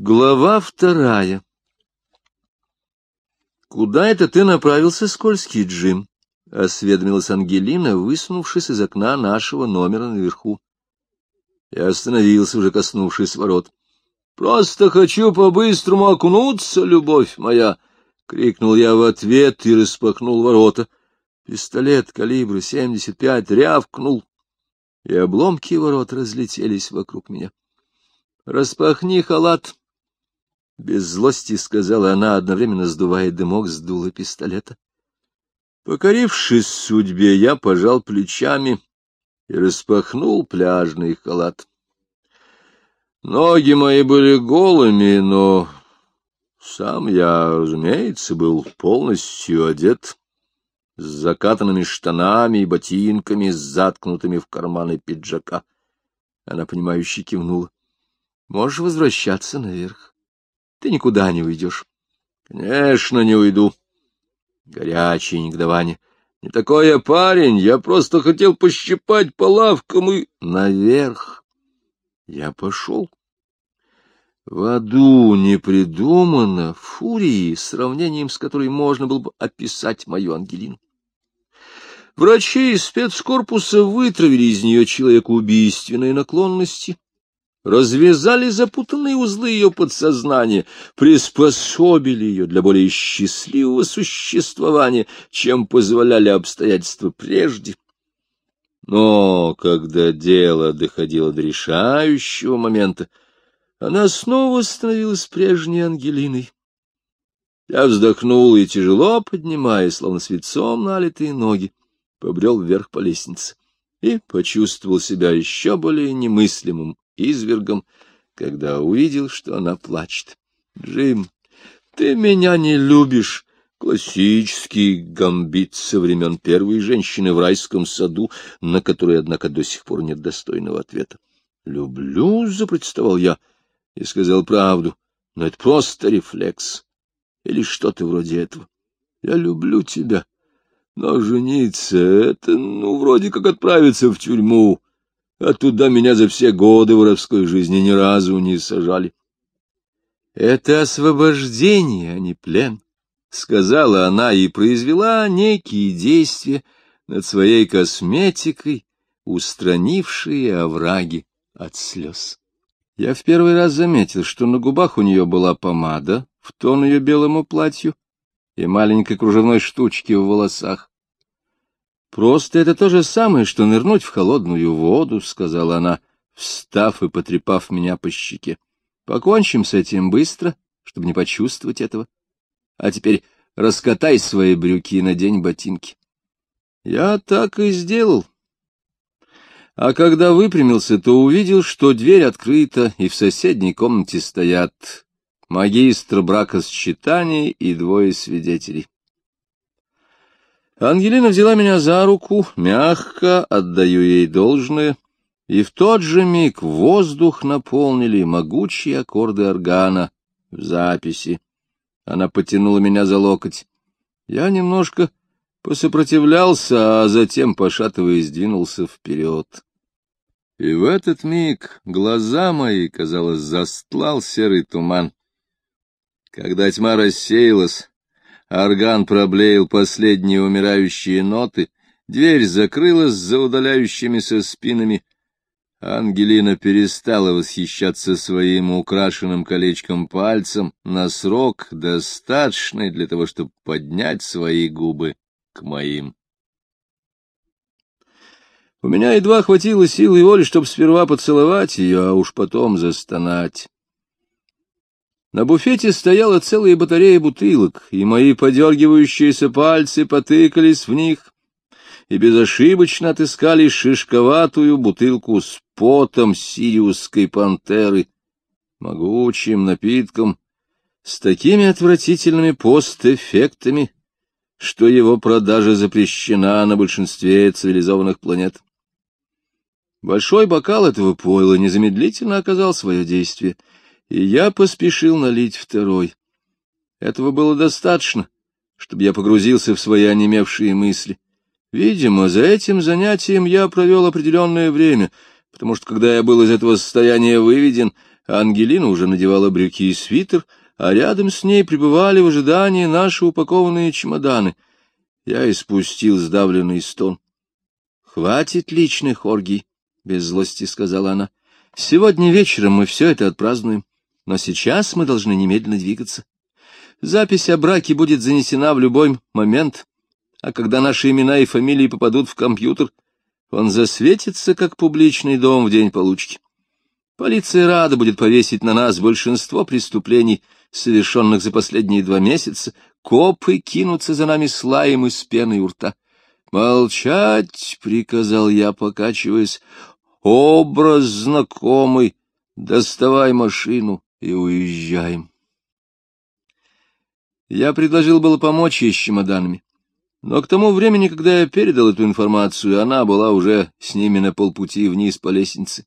Глава вторая «Куда это ты направился, скользкий Джим?» — осведомилась Ангелина, высунувшись из окна нашего номера наверху. Я остановился, уже коснувшись ворот. «Просто хочу по-быстрому окунуться, любовь моя!» — крикнул я в ответ и распахнул ворота. Пистолет калибра семьдесят пять рявкнул, и обломки ворот разлетелись вокруг меня. «Распахни халат!» Без злости сказала она, одновременно сдувая дымок с дула пистолета. Покорившись судьбе, я пожал плечами и распахнул пляжный халат. Ноги мои были голыми, но сам я, разумеется, был полностью одет, с закатанными штанами и ботинками, заткнутыми в карманы пиджака. Она, понимающе кивнула. — Можешь возвращаться наверх. Ты никуда не уйдешь. — Конечно, не уйду. Горячее негодование. — Не такой я парень, я просто хотел пощипать по лавкам и... Наверх. Я пошел. В аду не придумано фурии, сравнением с которой можно было бы описать мою Ангелину. Врачи из спецкорпуса вытравили из нее человеку убийственные наклонности, развязали запутанные узлы ее подсознания, приспособили ее для более счастливого существования, чем позволяли обстоятельства прежде. Но когда дело доходило до решающего момента, она снова становилась прежней Ангелиной. Я вздохнул и, тяжело поднимая, словно свечом налитые ноги, побрел вверх по лестнице и почувствовал себя еще более немыслимым извергом, когда увидел, что она плачет. — Джим, ты меня не любишь! Классический гамбит со времен первой женщины в райском саду, на который, однако, до сих пор нет достойного ответа. — Люблю, — запротестовал я, и сказал правду, но это просто рефлекс или что-то вроде этого. Я люблю тебя, но жениться — это, ну, вроде как отправиться в тюрьму а туда меня за все годы воровской жизни ни разу не сажали. — Это освобождение, а не плен, — сказала она и произвела некие действия над своей косметикой, устранившие овраги от слез. Я в первый раз заметил, что на губах у нее была помада в тон ее белому платью и маленькой кружевной штучки в волосах. Просто это то же самое, что нырнуть в холодную воду, — сказала она, встав и потрепав меня по щеке. Покончим с этим быстро, чтобы не почувствовать этого. А теперь раскатай свои брюки и надень ботинки. Я так и сделал. А когда выпрямился, то увидел, что дверь открыта, и в соседней комнате стоят магистр бракосчитания и двое свидетелей. Ангелина взяла меня за руку, мягко отдаю ей должное, и в тот же миг воздух наполнили могучие аккорды органа в записи. Она потянула меня за локоть. Я немножко посопротивлялся, а затем, пошатываясь, двинулся вперед. И в этот миг глаза мои, казалось, застлал серый туман. Когда тьма рассеялась, Орган проблеял последние умирающие ноты, дверь закрылась за удаляющимися спинами. Ангелина перестала восхищаться своим украшенным колечком пальцем на срок, достаточный для того, чтобы поднять свои губы к моим. У меня едва хватило силы и воли, чтобы сперва поцеловать ее, а уж потом застонать. На буфете стояла целая батарея бутылок, и мои подергивающиеся пальцы потыкались в них и безошибочно отыскали шишковатую бутылку с потом сириусской пантеры, могучим напитком, с такими отвратительными постэффектами, что его продажа запрещена на большинстве цивилизованных планет. Большой бокал этого пойла незамедлительно оказал свое действие — и я поспешил налить второй. Этого было достаточно, чтобы я погрузился в свои онемевшие мысли. Видимо, за этим занятием я провел определенное время, потому что, когда я был из этого состояния выведен, Ангелина уже надевала брюки и свитер, а рядом с ней пребывали в ожидании наши упакованные чемоданы. Я испустил сдавленный стон. — Хватит личных оргий, — без злости сказала она. — Сегодня вечером мы все это отпразднуем, но сейчас мы должны немедленно двигаться. Запись о браке будет занесена в любой момент, а когда наши имена и фамилии попадут в компьютер, он засветится, как публичный дом в день получки. Полиция рада будет повесить на нас большинство преступлений, совершенных за последние два месяца. Копы кинутся за нами с лаем из пены у рта. «Молчать!» — приказал я, покачиваясь. «Образ знакомый. Доставай машину и уезжаем». Я предложил было помочь ей с чемоданами. Но к тому времени, когда я передал эту информацию, она была уже с ними на полпути вниз по лестнице.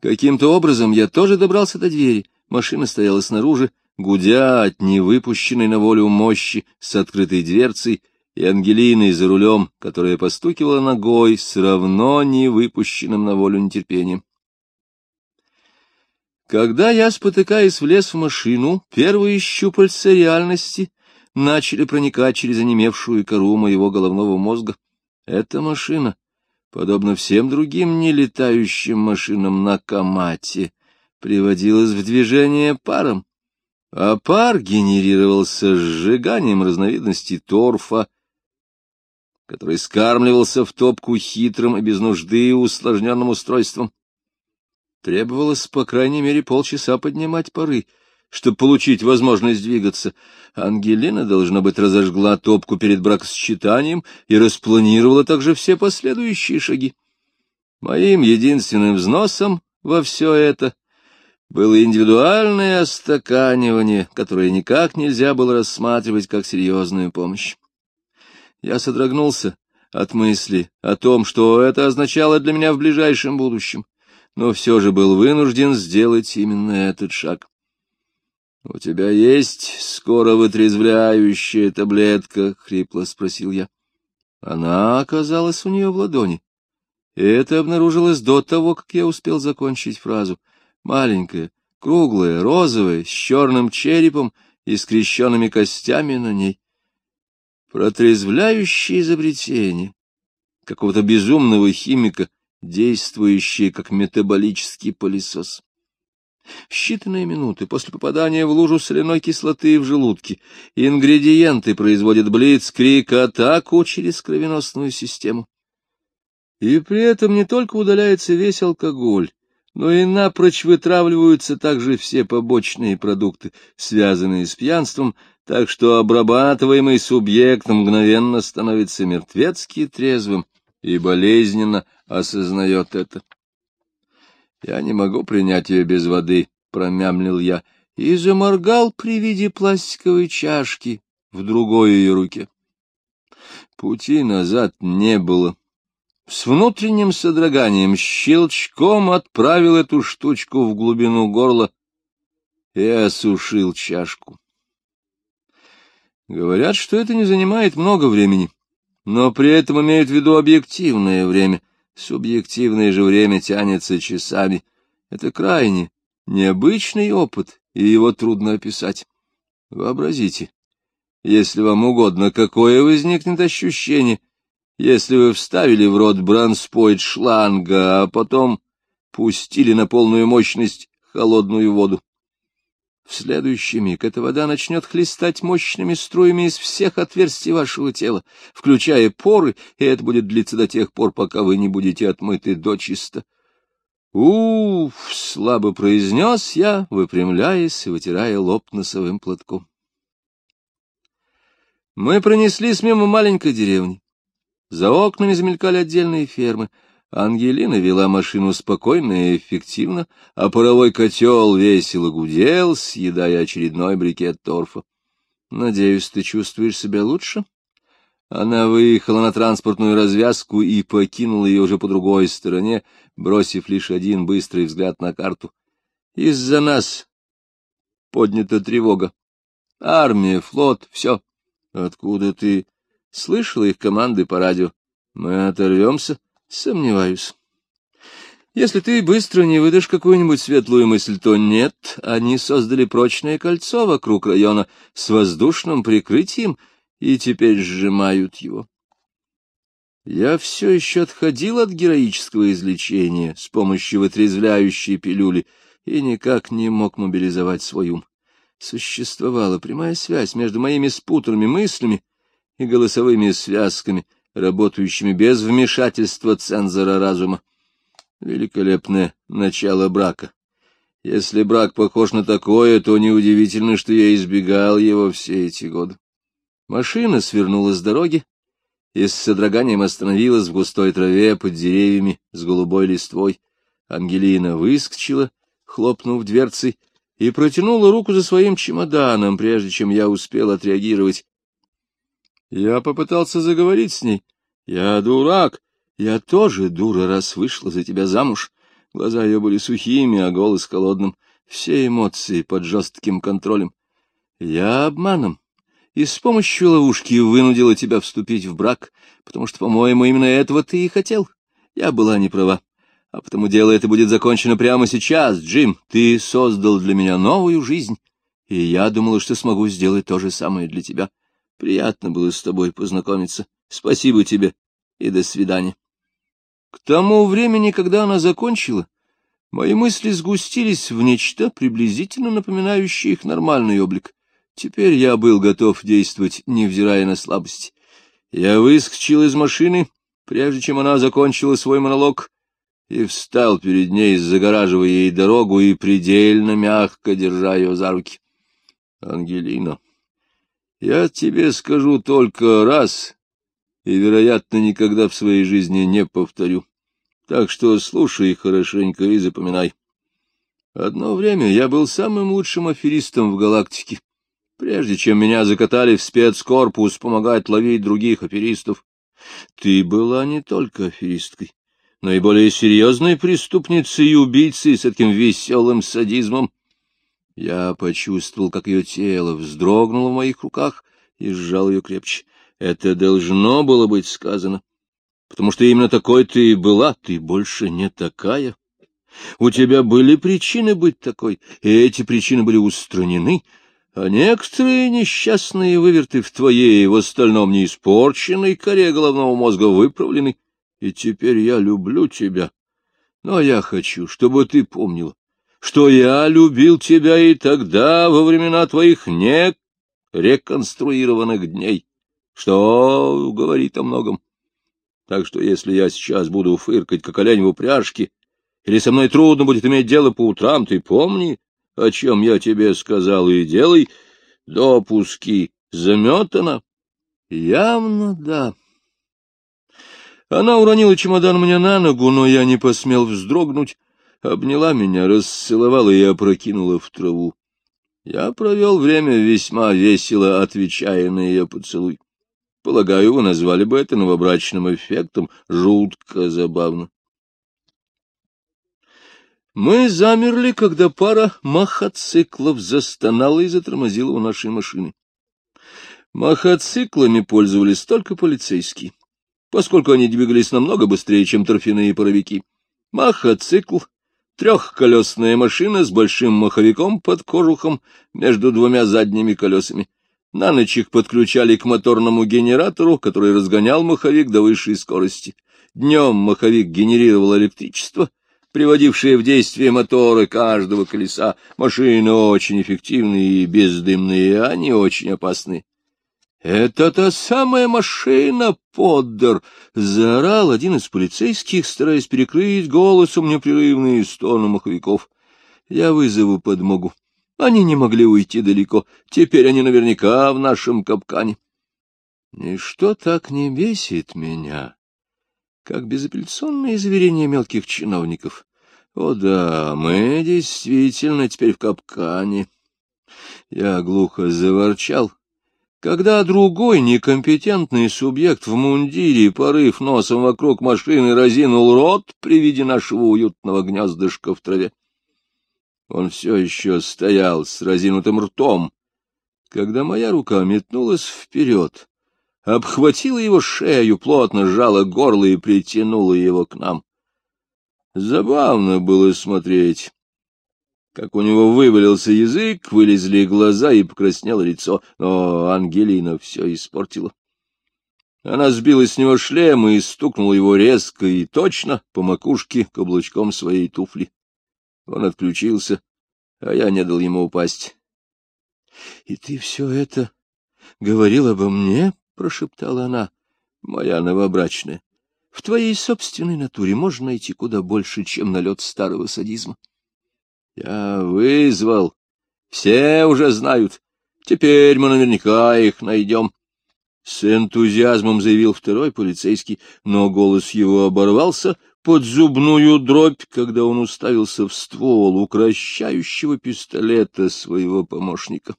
Каким-то образом я тоже добрался до двери. Машина стояла снаружи, гудя от невыпущенной на волю мощи с открытой дверцей, и Ангелиной за рулем, которая постукивала ногой с равно невыпущенным на волю нетерпением. Когда я, спотыкаясь, влез в машину, первые щупальца реальности начали проникать через онемевшую кору моего головного мозга. Эта машина подобно всем другим нелетающим машинам на Камате, приводилась в движение паром, а пар генерировался сжиганием разновидностей торфа, который скармливался в топку хитрым и без нужды усложненным устройством. Требовалось, по крайней мере, полчаса поднимать пары, чтобы получить возможность двигаться. Ангелина, должно быть, разожгла топку перед бракосочетанием и распланировала также все последующие шаги. Моим единственным взносом во все это было индивидуальное остаканивание, которое никак нельзя было рассматривать как серьезную помощь. Я содрогнулся от мысли о том, что это означало для меня в ближайшем будущем, но все же был вынужден сделать именно этот шаг. — У тебя есть скоро вытрезвляющая таблетка? — хрипло спросил я. Она оказалась у нее в ладони. Это обнаружилось до того, как я успел закончить фразу. Маленькая, круглая, розовая, с черным черепом и скрещенными костями на ней. Протрезвляющее изобретение какого-то безумного химика, действующее как метаболический пылесос. В считанные минуты после попадания в лужу соляной кислоты в желудке ингредиенты производят блиц-крик-атаку через кровеносную систему. И при этом не только удаляется весь алкоголь, но и напрочь вытравливаются также все побочные продукты, связанные с пьянством, так что обрабатываемый субъект мгновенно становится мертвецки трезвым и болезненно осознает это. Я не могу принять ее без воды, — промямлил я, и заморгал при виде пластиковой чашки в другой ее руке. Пути назад не было. С внутренним содроганием щелчком отправил эту штучку в глубину горла и осушил чашку. Говорят, что это не занимает много времени, но при этом имеют в виду объективное время — Субъективное же время тянется часами. Это крайне необычный опыт, и его трудно описать. Вообразите, если вам угодно, какое возникнет ощущение, если вы вставили в рот бранспойт шланга, а потом пустили на полную мощность холодную воду. В следующий миг эта вода начнет хлестать мощными струями из всех отверстий вашего тела, включая поры, и это будет длиться до тех пор, пока вы не будете отмыты дочисто. «Уф!» — слабо произнес я, выпрямляясь и вытирая лоб носовым платком. Мы пронеслись мимо маленькой деревни. За окнами замелькали отдельные фермы — Ангелина вела машину спокойно и эффективно, а паровой котел весело гудел, съедая очередной брикет торфа. — Надеюсь, ты чувствуешь себя лучше? Она выехала на транспортную развязку и покинула ее уже по другой стороне, бросив лишь один быстрый взгляд на карту. Из-за нас поднята тревога. Армия, флот, все. Откуда ты? Слышала их команды по радио. Мы оторвемся? Сомневаюсь. Если ты быстро не выдашь какую-нибудь светлую мысль, то нет, они создали прочное кольцо вокруг района с воздушным прикрытием и теперь сжимают его. Я все еще отходил от героического излечения с помощью вытрезвляющей пилюли и никак не мог мобилизовать свой ум. Существовала прямая связь между моими спутанными мыслями и голосовыми связками, работающими без вмешательства цензора разума. Великолепное начало брака. Если брак похож на такое, то неудивительно, что я избегал его все эти годы. Машина свернула с дороги и с содроганием остановилась в густой траве под деревьями с голубой листвой. Ангелина выскочила, хлопнув дверцей, и протянула руку за своим чемоданом, прежде чем я успел отреагировать. Я попытался заговорить с ней. Я дурак, я тоже дура, раз вышла за тебя замуж. Глаза ее были сухими, а голос холодным. Все эмоции под жестким контролем. Я обманом и с помощью ловушки вынудила тебя вступить в брак, потому что, по-моему, именно этого ты и хотел. Я была не права. А потому дело это будет закончено прямо сейчас, Джим. Ты создал для меня новую жизнь, и я думала, что смогу сделать то же самое для тебя. Приятно было с тобой познакомиться. Спасибо тебе и до свидания. К тому времени, когда она закончила, мои мысли сгустились в нечто приблизительно напоминающее их нормальный облик. Теперь я был готов действовать, невзирая на слабость. Я выскочил из машины, прежде чем она закончила свой монолог, и встал перед ней, загораживая ей дорогу и предельно мягко держа ее за руки. — Ангелина, я тебе скажу только раз и, вероятно, никогда в своей жизни не повторю. Так что слушай хорошенько и запоминай. Одно время я был самым лучшим аферистом в галактике, прежде чем меня закатали в спецкорпус помогать ловить других аферистов. Ты была не только аферисткой, но и более серьезной преступницей и убийцей с таким веселым садизмом. Я почувствовал, как ее тело вздрогнуло в моих руках и сжал ее крепче. Это должно было быть сказано, потому что именно такой ты и была, ты больше не такая. У тебя были причины быть такой, и эти причины были устранены, а некоторые несчастные выверты в твоей, в остальном не испорченной коре головного мозга выправлены, и теперь я люблю тебя. Но я хочу, чтобы ты помнила, что я любил тебя и тогда, во времена твоих нереконструированных дней что говорит о многом. Так что если я сейчас буду фыркать, как олень в упряжке, или со мной трудно будет иметь дело по утрам, ты помни, о чем я тебе сказал, и делай допуски. Заметано? Явно да. Она уронила чемодан мне на ногу, но я не посмел вздрогнуть, обняла меня, расцеловала и опрокинула в траву. Я провел время весьма весело, отвечая на ее поцелуй. Полагаю, вы назвали бы это новобрачным эффектом. Жутко забавно. Мы замерли, когда пара махоциклов застонала и затормозила у нашей машины. Махоциклами пользовались только полицейские, поскольку они двигались намного быстрее, чем торфяные паровики. Махоцикл — трехколесная машина с большим маховиком под кожухом между двумя задними колесами. На ночь их подключали к моторному генератору, который разгонял маховик до высшей скорости. Днем маховик генерировал электричество, приводившее в действие моторы каждого колеса. Машины очень эффективные и бездымные, они очень опасны. «Это та самая машина, Поддер!» — заорал один из полицейских, стараясь перекрыть голосом непрерывные стоны маховиков. «Я вызову подмогу». Они не могли уйти далеко. Теперь они наверняка в нашем капкане. Ничто так не бесит меня, как безапелляционное заверение мелких чиновников. О да, мы действительно теперь в капкане. Я глухо заворчал, когда другой некомпетентный субъект в мундире, порыв носом вокруг машины, разинул рот при виде нашего уютного гнездышка в траве. Он все еще стоял с разинутым ртом, когда моя рука метнулась вперед, обхватила его шею, плотно сжала горло и притянула его к нам. Забавно было смотреть, как у него вывалился язык, вылезли глаза и покраснело лицо, но Ангелина все испортила. Она сбила с него шлем и стукнула его резко и точно по макушке каблучком своей туфли. Он отключился, а я не дал ему упасть. — И ты все это говорил обо мне? — прошептала она, моя новобрачная. — В твоей собственной натуре можно найти куда больше, чем налет старого садизма. Я вызвал. Все уже знают. Теперь мы наверняка их найдем. С энтузиазмом заявил второй полицейский, но голос его оборвался под зубную дробь, когда он уставился в ствол укращающего пистолета своего помощника.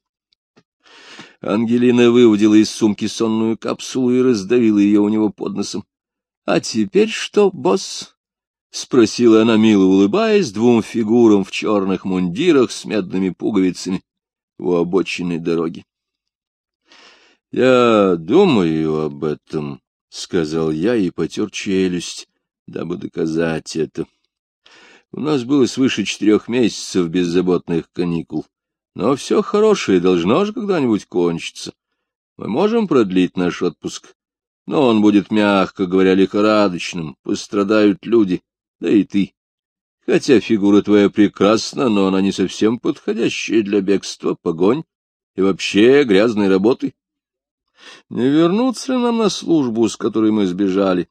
Ангелина выводила из сумки сонную капсулу и раздавила ее у него под носом. — А теперь что, босс? — спросила она, мило улыбаясь, двум фигурам в черных мундирах с медными пуговицами у обочины дороги. — Я думаю об этом, — сказал я и потер челюсть, дабы доказать это. У нас было свыше четырех месяцев беззаботных каникул. Но все хорошее должно же когда-нибудь кончиться. Мы можем продлить наш отпуск, но он будет, мягко говоря, лихорадочным, пострадают люди, да и ты. Хотя фигура твоя прекрасна, но она не совсем подходящая для бегства, погонь и вообще грязной работы. Не вернуться ли нам на службу, с которой мы сбежали?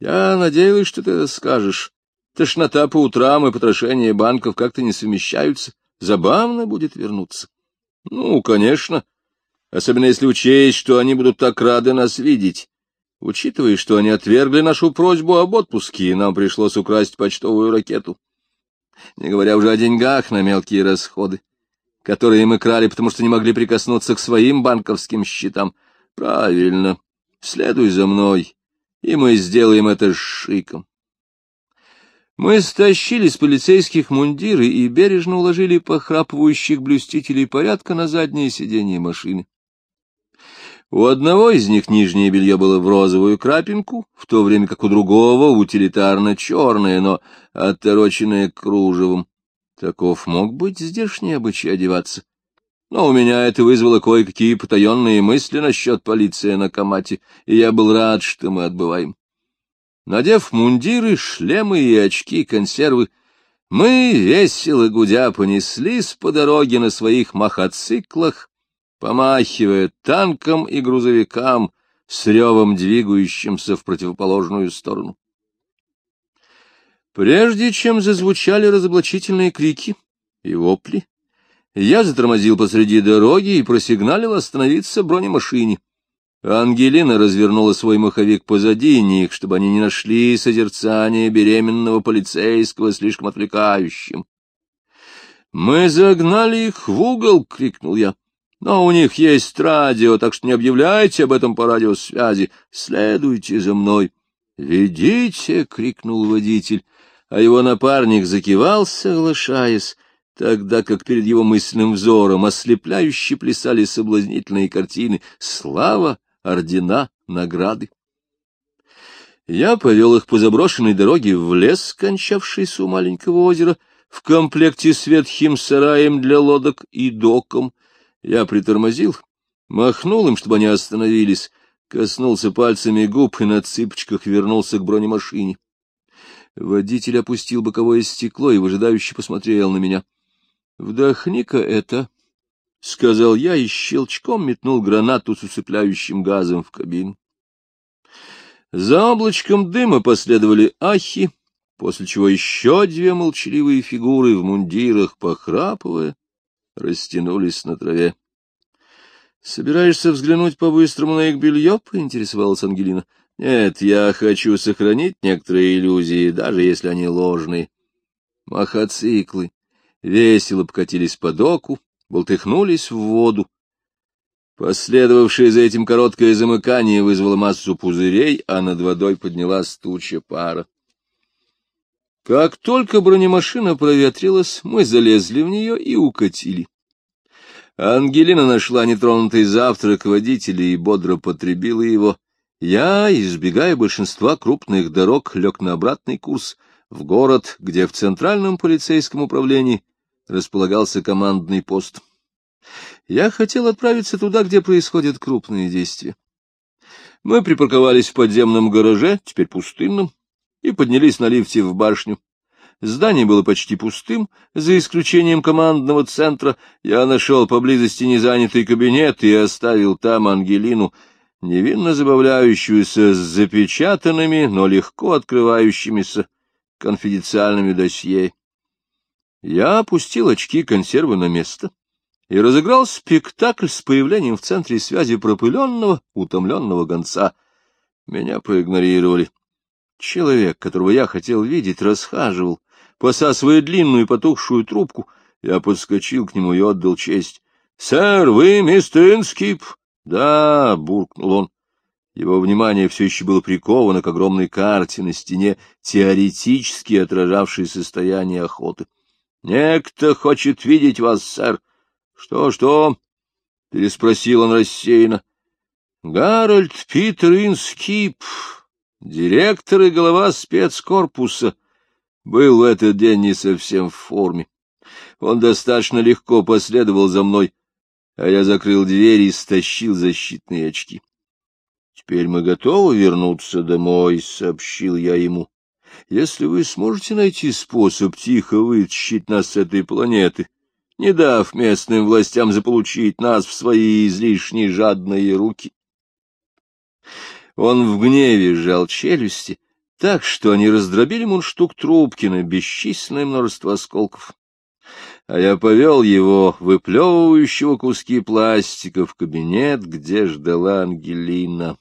Я надеялась, что ты это скажешь. Тошнота по утрам и потрошение банков как-то не совмещаются. Забавно будет вернуться. Ну, конечно, особенно если учесть, что они будут так рады нас видеть. Учитывая, что они отвергли нашу просьбу об отпуске, нам пришлось украсть почтовую ракету. Не говоря уже о деньгах на мелкие расходы, которые мы крали, потому что не могли прикоснуться к своим банковским счетам. Правильно, следуй за мной, и мы сделаем это шиком. Мы стащили с полицейских мундиры и бережно уложили похрапывающих блюстителей порядка на заднее сиденье машины. У одного из них нижнее белье было в розовую крапинку, в то время как у другого утилитарно-черное, но оттороченное кружевом. Таков мог быть здешний обычай одеваться. Но у меня это вызвало кое-какие потаенные мысли насчет полиции на Камате, и я был рад, что мы отбываем. Надев мундиры, шлемы и очки консервы, мы, весело гудя, понеслись по дороге на своих махоциклах, помахивая танкам и грузовикам с ревом двигающимся в противоположную сторону. Прежде чем зазвучали разоблачительные крики и вопли, я затормозил посреди дороги и просигналил остановиться бронемашине. Ангелина развернула свой маховик позади них, чтобы они не нашли созерцание беременного полицейского слишком отвлекающим. «Мы загнали их в угол!» — крикнул я. «Но у них есть радио, так что не объявляйте об этом по радиосвязи. Следуйте за мной!» «Ведите!» — крикнул водитель, а его напарник закивал, соглашаясь, тогда как перед его мысленным взором ослепляюще плясали соблазнительные картины «Слава!» ордена, награды. Я повел их по заброшенной дороге в лес, кончавшийся у маленького озера, в комплекте с ветхим сараем для лодок и доком. Я притормозил, махнул им, чтобы они остановились, коснулся пальцами губ и на цыпочках вернулся к бронемашине. Водитель опустил боковое стекло и выжидающе посмотрел на меня. — Вдохни-ка это, — сказал я и щелчком метнул гранату с усыпляющим газом в кабину. За облачком дыма последовали ахи, после чего еще две молчаливые фигуры в мундирах, похрапывая, растянулись на траве. — Собираешься взглянуть по-быстрому на их белье? — поинтересовалась Ангелина. — Нет, я хочу сохранить некоторые иллюзии, даже если они ложные. Махоциклы весело покатились по доку, болтыхнулись в воду. Последовавшее за этим короткое замыкание вызвало массу пузырей, а над водой поднялась туча пара. Как только бронемашина проветрилась, мы залезли в нее и укатили. Ангелина нашла нетронутый завтрак водителя и бодро потребила его. Я, избегая большинства крупных дорог, лег на обратный курс, в город, где в Центральном полицейском управлении располагался командный пост. Я хотел отправиться туда, где происходят крупные действия. Мы припарковались в подземном гараже, теперь пустынном, и поднялись на лифте в башню. Здание было почти пустым, за исключением командного центра. Я нашел поблизости незанятый кабинет и оставил там Ангелину, невинно забавляющуюся с запечатанными, но легко открывающимися конфиденциальными досье. Я опустил очки консервы на место и разыграл спектакль с появлением в центре связи пропыленного, утомленного гонца. Меня проигнорировали. Человек, которого я хотел видеть, расхаживал, посасывая длинную потухшую трубку. Я подскочил к нему и отдал честь. — Сэр, вы мистер Инскип? — Да, — буркнул он. Его внимание все еще было приковано к огромной карте на стене, теоретически отражавшей состояние охоты. — Некто хочет видеть вас, сэр. — что, что? — переспросил он рассеянно. — Гарольд Питер Инскип, директор и глава спецкорпуса, был в этот день не совсем в форме. Он достаточно легко последовал за мной, а я закрыл дверь и стащил защитные очки. — Теперь мы готовы вернуться домой, — сообщил я ему. — Если вы сможете найти способ тихо вытащить нас с этой планеты, не дав местным властям заполучить нас в свои излишне жадные руки. Он в гневе сжал челюсти, так что они раздробили мундштук трубки на бесчисленное множество осколков. А я повел его, выплевывающего куски пластика, в кабинет, где ждала Ангелина.